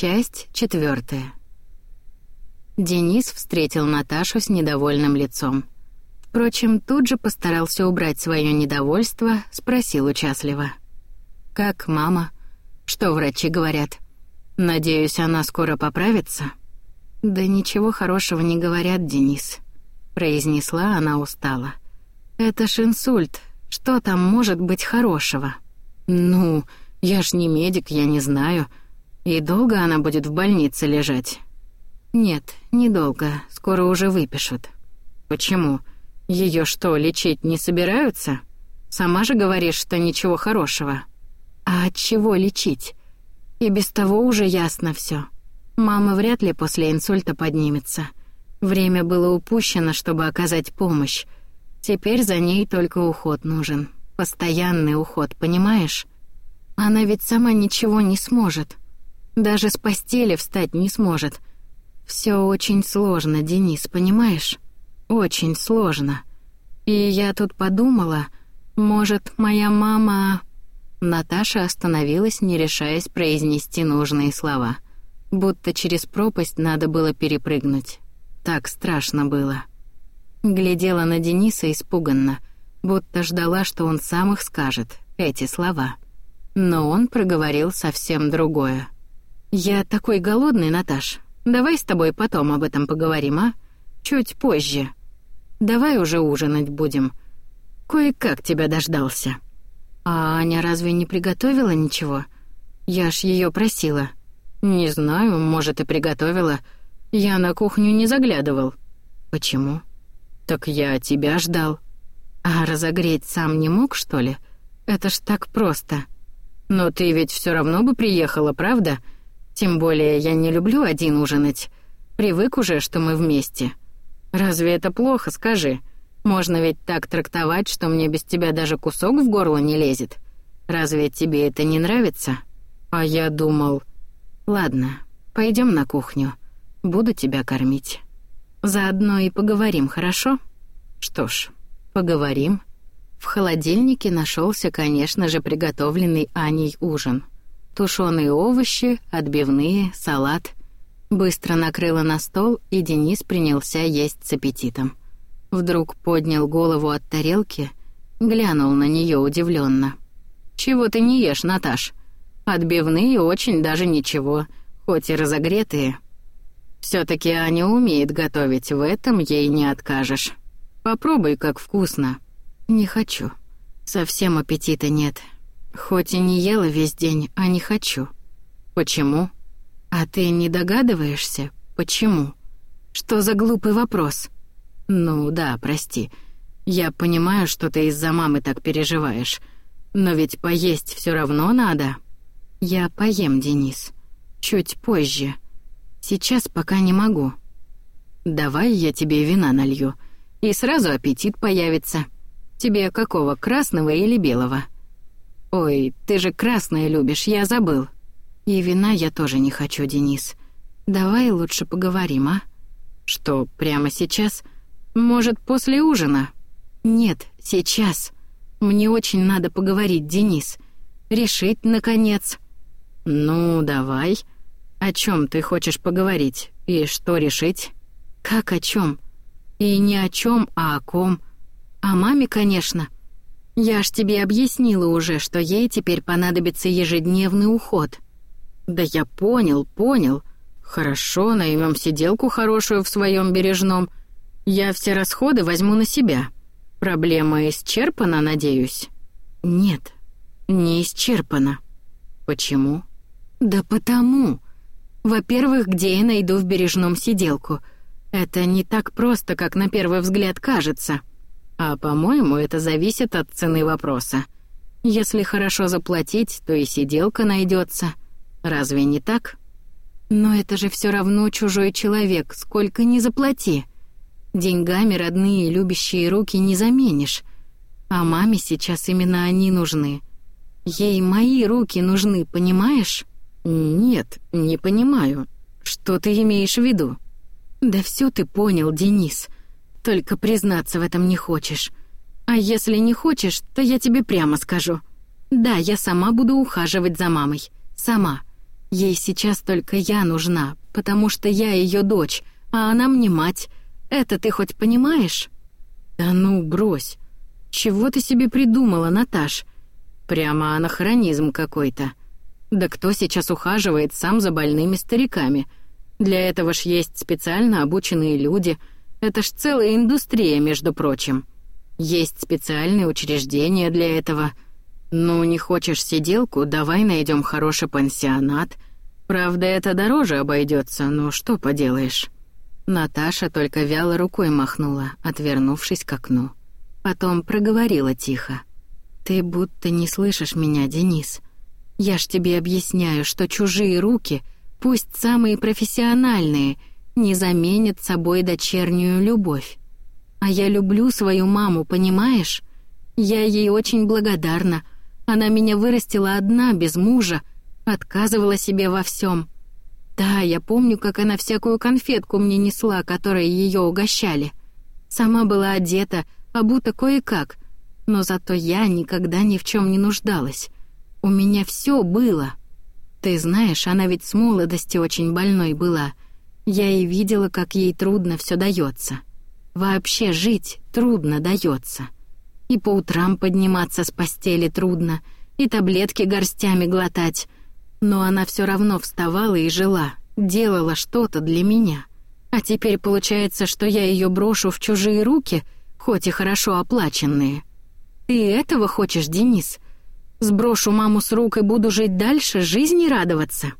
Часть четвертая. Денис встретил Наташу с недовольным лицом. Впрочем, тут же постарался убрать свое недовольство, спросил участливо. «Как мама? Что врачи говорят? Надеюсь, она скоро поправится?» «Да ничего хорошего не говорят, Денис», — произнесла она устало. «Это ж инсульт. Что там может быть хорошего?» «Ну, я ж не медик, я не знаю. И долго она будет в больнице лежать?» «Нет, недолго. Скоро уже выпишут». «Почему? Ее что, лечить не собираются? Сама же говоришь, что ничего хорошего». «А от чего лечить? И без того уже ясно все. Мама вряд ли после инсульта поднимется. Время было упущено, чтобы оказать помощь. Теперь за ней только уход нужен. Постоянный уход, понимаешь? Она ведь сама ничего не сможет. Даже с постели встать не сможет. Все очень сложно, Денис, понимаешь? Очень сложно. И я тут подумала, может, моя мама... Наташа остановилась, не решаясь произнести нужные слова. Будто через пропасть надо было перепрыгнуть. Так страшно было. Глядела на Дениса испуганно, будто ждала, что он сам их скажет, эти слова. Но он проговорил совсем другое. «Я такой голодный, Наташ. Давай с тобой потом об этом поговорим, а? Чуть позже. Давай уже ужинать будем. Кое-как тебя дождался». «А Аня разве не приготовила ничего? Я ж ее просила». «Не знаю, может, и приготовила. Я на кухню не заглядывал». «Почему?» «Так я тебя ждал». «А разогреть сам не мог, что ли? Это ж так просто». «Но ты ведь все равно бы приехала, правда?» Тем более я не люблю один ужинать. Привык уже, что мы вместе. Разве это плохо, скажи? Можно ведь так трактовать, что мне без тебя даже кусок в горло не лезет. Разве тебе это не нравится? А я думал... Ладно, пойдем на кухню. Буду тебя кормить. Заодно и поговорим, хорошо? Что ж, поговорим. В холодильнике нашелся, конечно же, приготовленный Аней ужин — тушеные овощи, отбивные, салат. Быстро накрыла на стол, и Денис принялся есть с аппетитом. Вдруг поднял голову от тарелки, глянул на нее удивленно. «Чего ты не ешь, Наташ? Отбивные очень даже ничего, хоть и разогретые. все таки Аня умеет готовить, в этом ей не откажешь. Попробуй, как вкусно». «Не хочу. Совсем аппетита нет. Хоть и не ела весь день, а не хочу. Почему? А ты не догадываешься, почему? Что за глупый вопрос? Ну да, прости. Я понимаю, что ты из-за мамы так переживаешь. Но ведь поесть все равно надо. Я поем, Денис. Чуть позже. Сейчас пока не могу. Давай я тебе вина налью, и сразу аппетит появится. Тебе какого, красного или белого? «Ой, ты же красное любишь, я забыл». «И вина я тоже не хочу, Денис. Давай лучше поговорим, а?» «Что, прямо сейчас? Может, после ужина?» «Нет, сейчас. Мне очень надо поговорить, Денис. Решить, наконец». «Ну, давай. О чем ты хочешь поговорить? И что решить?» «Как о чем? И не о чем, а о ком. О маме, конечно». Я ж тебе объяснила уже, что ей теперь понадобится ежедневный уход. Да я понял, понял. Хорошо, наймем сиделку хорошую в своем бережном. Я все расходы возьму на себя. Проблема исчерпана, надеюсь? Нет, не исчерпана. Почему? Да потому. Во-первых, где я найду в бережном сиделку? Это не так просто, как на первый взгляд кажется. А, по-моему, это зависит от цены вопроса. Если хорошо заплатить, то и сиделка найдется. Разве не так? Но это же все равно чужой человек, сколько ни заплати. Деньгами родные любящие руки не заменишь. А маме сейчас именно они нужны. Ей мои руки нужны, понимаешь? Нет, не понимаю. Что ты имеешь в виду? Да все ты понял, Денис. Только признаться в этом не хочешь. А если не хочешь, то я тебе прямо скажу. Да, я сама буду ухаживать за мамой. Сама. Ей сейчас только я нужна, потому что я ее дочь, а она мне мать. Это ты хоть понимаешь? Да ну, брось. Чего ты себе придумала, Наташ? Прямо анахронизм какой-то. Да кто сейчас ухаживает сам за больными стариками? Для этого ж есть специально обученные люди. Это ж целая индустрия, между прочим. Есть специальные учреждения для этого — «Ну, не хочешь сиделку, давай найдем хороший пансионат. Правда, это дороже обойдется, но что поделаешь». Наташа только вяло рукой махнула, отвернувшись к окну. Потом проговорила тихо. «Ты будто не слышишь меня, Денис. Я ж тебе объясняю, что чужие руки, пусть самые профессиональные, не заменят собой дочернюю любовь. А я люблю свою маму, понимаешь? Я ей очень благодарна, она меня вырастила одна, без мужа, отказывала себе во всем. Да, я помню, как она всякую конфетку мне несла, которой ее угощали. Сама была одета, обута кое-как, но зато я никогда ни в чем не нуждалась. У меня все было. Ты знаешь, она ведь с молодости очень больной была. Я и видела, как ей трудно все дается. Вообще жить трудно дается. И по утрам подниматься с постели трудно, и таблетки горстями глотать. Но она все равно вставала и жила, делала что-то для меня. А теперь получается, что я ее брошу в чужие руки, хоть и хорошо оплаченные. Ты этого хочешь, Денис? Сброшу маму с рук и буду жить дальше, жизни радоваться?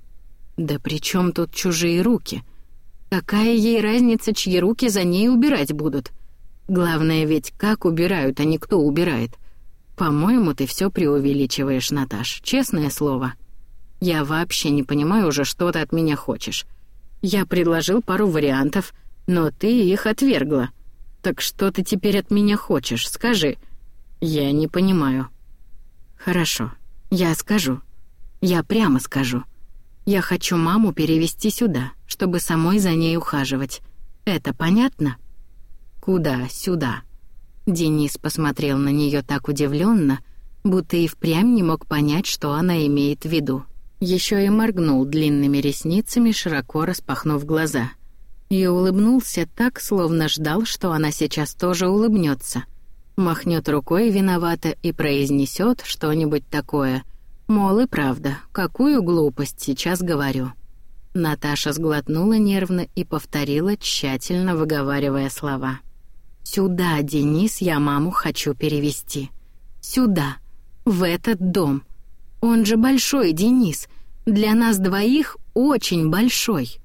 Да при чем тут чужие руки? Какая ей разница, чьи руки за ней убирать будут? Главное ведь, как убирают, а не кто убирает. По-моему, ты все преувеличиваешь, Наташ, честное слово. Я вообще не понимаю уже, что ты от меня хочешь. Я предложил пару вариантов, но ты их отвергла. Так что ты теперь от меня хочешь, скажи. Я не понимаю. Хорошо, я скажу. Я прямо скажу. Я хочу маму перевести сюда, чтобы самой за ней ухаживать. Это понятно? «Куда сюда?» Денис посмотрел на нее так удивленно, будто и впрямь не мог понять, что она имеет в виду. Еще и моргнул длинными ресницами, широко распахнув глаза. И улыбнулся так, словно ждал, что она сейчас тоже улыбнется. Махнет рукой виновато и произнесет что-нибудь такое. Мол, и правда, какую глупость сейчас говорю. Наташа сглотнула нервно и повторила, тщательно выговаривая слова. Сюда, Денис, я маму хочу перевести. Сюда, в этот дом. Он же большой, Денис. Для нас двоих очень большой.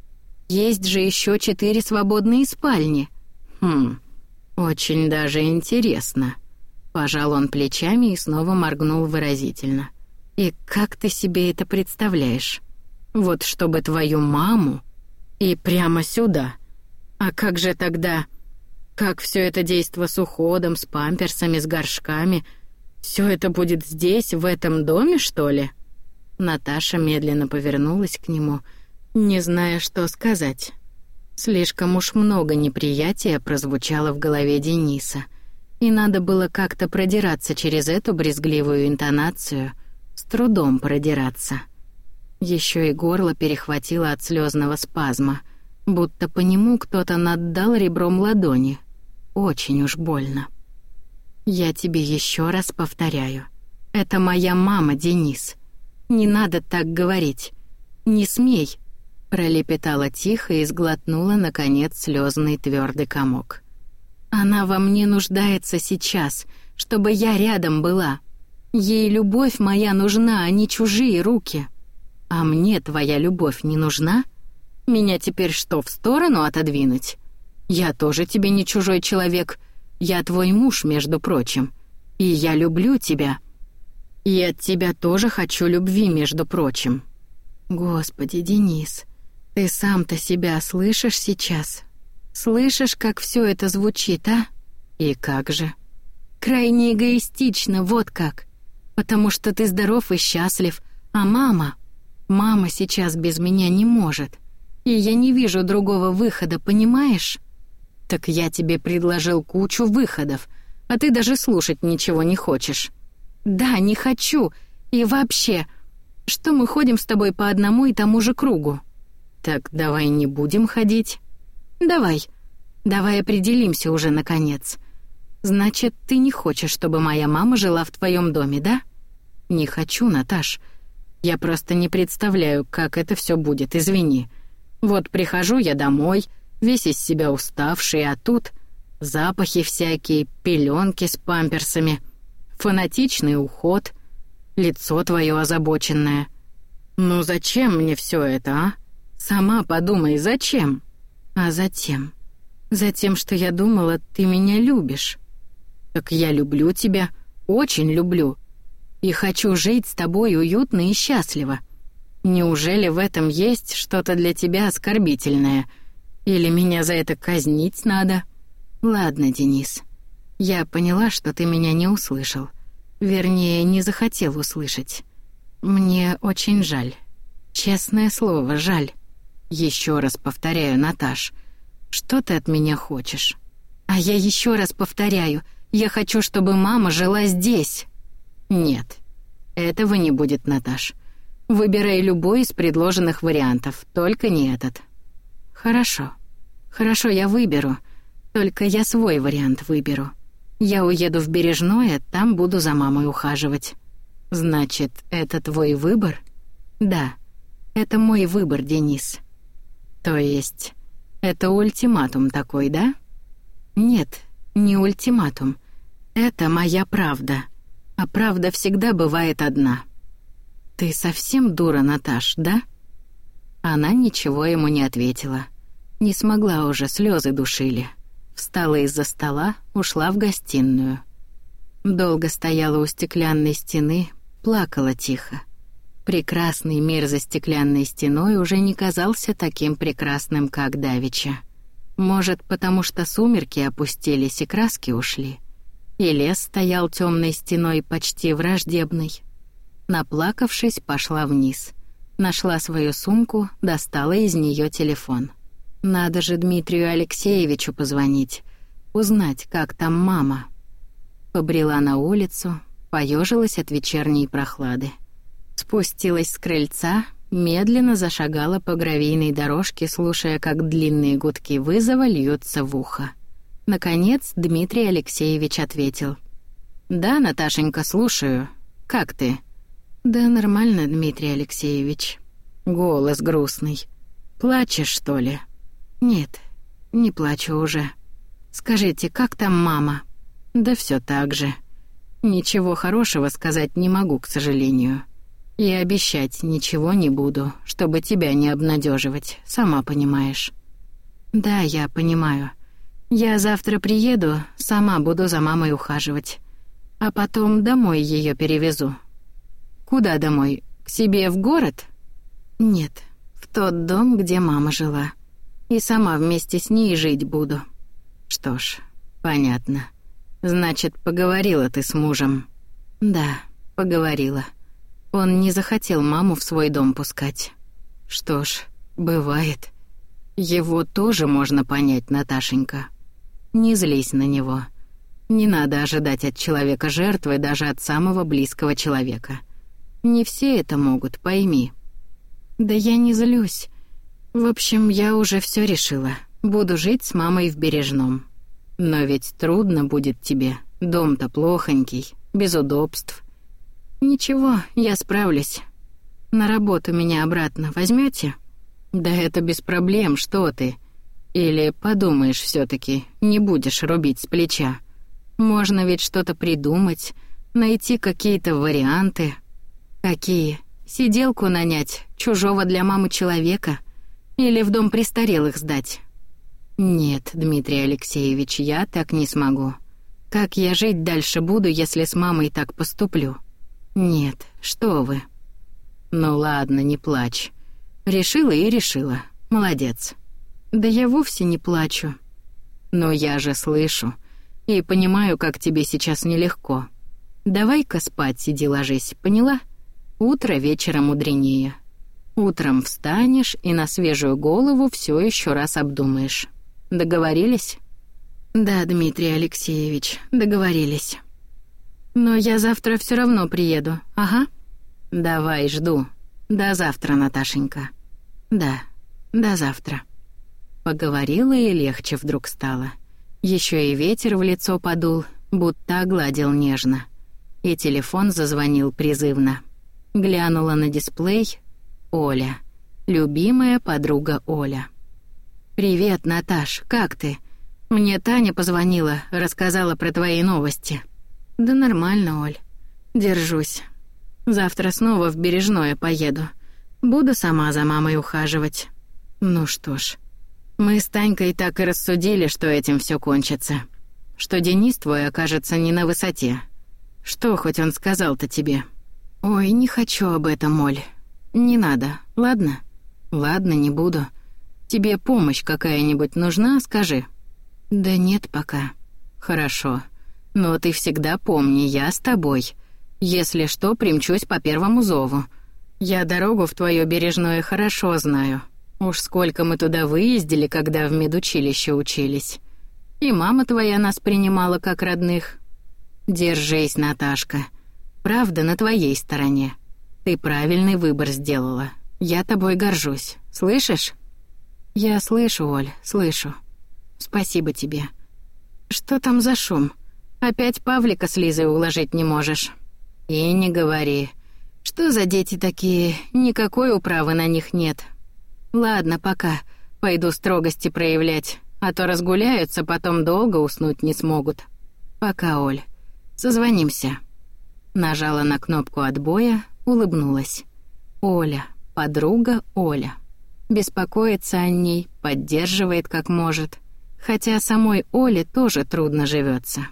Есть же еще четыре свободные спальни. Хм, очень даже интересно. Пожал он плечами и снова моргнул выразительно. И как ты себе это представляешь? Вот чтобы твою маму и прямо сюда. А как же тогда как все это действо с уходом, с памперсами, с горшками? Все это будет здесь, в этом доме, что ли? Наташа медленно повернулась к нему, не зная, что сказать. Слишком уж много неприятия прозвучало в голове Дениса, и надо было как-то продираться через эту брезгливую интонацию, с трудом продираться. Еще и горло перехватило от слезного спазма — будто по нему кто-то наддал ребром ладони. Очень уж больно. Я тебе еще раз повторяю. Это моя мама, Денис. Не надо так говорить. Не смей, пролепетала тихо и сглотнула наконец слезный твердый комок. Она во мне нуждается сейчас, чтобы я рядом была. Ей любовь моя нужна, а не чужие руки. А мне твоя любовь не нужна? Меня теперь что, в сторону отодвинуть? Я тоже тебе не чужой человек. Я твой муж, между прочим. И я люблю тебя. И от тебя тоже хочу любви, между прочим. Господи, Денис, ты сам-то себя слышишь сейчас? Слышишь, как все это звучит, а? И как же? Крайне эгоистично, вот как. Потому что ты здоров и счастлив, а мама... Мама сейчас без меня не может. И я не вижу другого выхода, понимаешь? Так я тебе предложил кучу выходов, а ты даже слушать ничего не хочешь. Да, не хочу. И вообще, Что мы ходим с тобой по одному и тому же кругу? Так давай не будем ходить. Давай. Давай определимся уже наконец. Значит, ты не хочешь, чтобы моя мама жила в твоем доме, да? Не хочу, Наташ. Я просто не представляю, как это все будет, извини. Вот прихожу я домой, весь из себя уставший, а тут запахи всякие, пеленки с памперсами, фанатичный уход, лицо твое озабоченное. Ну зачем мне все это, а? Сама подумай, зачем? А затем... Затем, что я думала, ты меня любишь. Так я люблю тебя, очень люблю. И хочу жить с тобой уютно и счастливо. Неужели в этом есть что-то для тебя оскорбительное? Или меня за это казнить надо? Ладно, Денис. Я поняла, что ты меня не услышал. Вернее, не захотел услышать. Мне очень жаль. Честное слово, жаль. Еще раз повторяю, Наташ, что ты от меня хочешь? А я еще раз повторяю, я хочу, чтобы мама жила здесь. Нет, этого не будет, Наташ. Выбирай любой из предложенных вариантов, только не этот. Хорошо. Хорошо, я выберу. Только я свой вариант выберу. Я уеду в Бережное, там буду за мамой ухаживать. Значит, это твой выбор? Да. Это мой выбор, Денис. То есть, это ультиматум такой, да? Нет, не ультиматум. Это моя правда. А правда всегда бывает одна. Ты совсем дура, Наташ, да? Она ничего ему не ответила. Не смогла уже, слезы душили. Встала из-за стола, ушла в гостиную. Долго стояла у стеклянной стены, плакала тихо. Прекрасный мир за стеклянной стеной уже не казался таким прекрасным, как давеча. Может, потому что сумерки опустились и краски ушли и лес стоял темной стеной почти враждебный. Наплакавшись, пошла вниз. Нашла свою сумку, достала из нее телефон. Надо же Дмитрию Алексеевичу позвонить, узнать, как там мама. Побрела на улицу, поежилась от вечерней прохлады. Спустилась с крыльца, медленно зашагала по гравийной дорожке, слушая, как длинные гудки вызова льются в ухо. Наконец Дмитрий Алексеевич ответил. «Да, Наташенька, слушаю. Как ты?» «Да нормально, Дмитрий Алексеевич». Голос грустный. «Плачешь, что ли?» «Нет, не плачу уже. Скажите, как там мама?» «Да все так же. Ничего хорошего сказать не могу, к сожалению. И обещать ничего не буду, чтобы тебя не обнадеживать, сама понимаешь». «Да, я понимаю». Я завтра приеду, сама буду за мамой ухаживать. А потом домой ее перевезу. Куда домой? К себе в город? Нет, в тот дом, где мама жила. И сама вместе с ней жить буду. Что ж, понятно. Значит, поговорила ты с мужем. Да, поговорила. Он не захотел маму в свой дом пускать. Что ж, бывает. Его тоже можно понять, Наташенька. Не злись на него. Не надо ожидать от человека жертвы даже от самого близкого человека. Не все это могут, пойми. Да я не злюсь. В общем, я уже все решила. Буду жить с мамой в Бережном. Но ведь трудно будет тебе. Дом-то плохонький, без удобств. Ничего, я справлюсь. На работу меня обратно возьмете? Да это без проблем, что ты? Или подумаешь все таки не будешь рубить с плеча. Можно ведь что-то придумать, найти какие-то варианты. Какие? Сиделку нанять, чужого для мамы человека? Или в дом престарелых сдать? Нет, Дмитрий Алексеевич, я так не смогу. Как я жить дальше буду, если с мамой так поступлю? Нет, что вы. Ну ладно, не плачь. Решила и решила. Молодец. Да я вовсе не плачу. Но я же слышу и понимаю, как тебе сейчас нелегко. Давай-ка спать сиди ложись, поняла? Утро вечера мудренее. Утром встанешь и на свежую голову все еще раз обдумаешь. Договорились? Да, Дмитрий Алексеевич, договорились. Но я завтра все равно приеду. Ага. «Давай, жду. До завтра, Наташенька». «Да, до завтра». Поговорила и легче вдруг стало. Еще и ветер в лицо подул, будто огладил нежно. И телефон зазвонил призывно. Глянула на дисплей. Оля. Любимая подруга Оля. «Привет, Наташ, как ты? Мне Таня позвонила, рассказала про твои новости». «Да нормально, Оль. Держусь. Завтра снова в Бережное поеду. Буду сама за мамой ухаживать». «Ну что ж, мы с Танькой так и рассудили, что этим все кончится. Что Денис твой окажется не на высоте. Что хоть он сказал-то тебе?» «Ой, не хочу об этом, Оль. Не надо, ладно?» «Ладно, не буду. Тебе помощь какая-нибудь нужна, скажи». «Да нет пока». «Хорошо. Но ты всегда помни, я с тобой. Если что, примчусь по первому зову. Я дорогу в твое бережное хорошо знаю. Уж сколько мы туда выездили, когда в медучилище учились. И мама твоя нас принимала как родных. Держись, Наташка. Правда на твоей стороне. Ты правильный выбор сделала. Я тобой горжусь. Слышишь? Я слышу, Оль, слышу. Спасибо тебе. Что там за шум? Опять Павлика с Лизой уложить не можешь. И не говори. Что за дети такие? Никакой управы на них нет. Ладно, пока. Пойду строгости проявлять, а то разгуляются, потом долго уснуть не смогут. Пока, Оль. Созвонимся. Нажала на кнопку отбоя, улыбнулась. Оля, подруга Оля. Беспокоится о ней, поддерживает как может. Хотя самой Оле тоже трудно живется.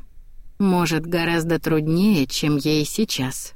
Может, гораздо труднее, чем ей сейчас.